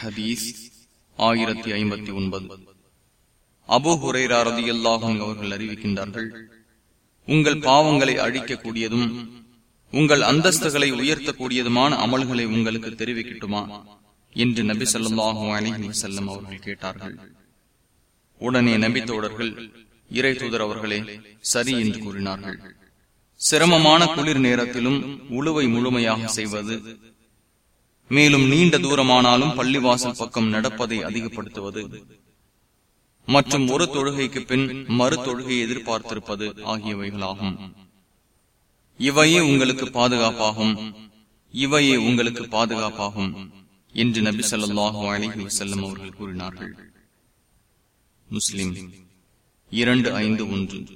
ஹதீஸ் ஆயிரத்தி ஐம்பத்தி ஒன்பது. அபு ஹுரேரா ரதியல்லாஹும் அவர்கள் அறிவிக்கின்றார்கள் உங்கள் பாவங்களை அழிக்கக்கூடியதும் உங்கள் அந்தஸ்துகளை உயர்த்தக்கூடியதுமான அமல்களை உங்களுக்கு தெரிவிக்கட்டுமா? என்று நபி சொல்லாஹு அலஹி வசல்லம் அவர்கள் கேட்டார்கள். உடனே நபி தோழர்கள் இறை தூதர் அவர்களே சரி என்று கூறினார்கள். சிரமமான குளிர் நேரத்திலும் உழுவை முழுமையாக செய்வது மேலும் நீண்ட தூரமானாலும் பள்ளிவாசல் பக்கம் நடப்பதை அதிகப்படுத்துவது. மற்றும் ஒரு தொழுகைக்கு பின் மறு தொழுகையை எதிர்பார்த்திருப்பது ஆகியவைகளாகும். இவையே உங்களுக்கு பாதுகாப்பாகும். இவையே உங்களுக்கு பாதுகாப்பாகும் என்று நபி சொல்லாஹு அலஹி வசல்லம் அவர்கள் கூறினார்கள். முஸ்லிம் இரண்டு ஐந்து ஒன்று.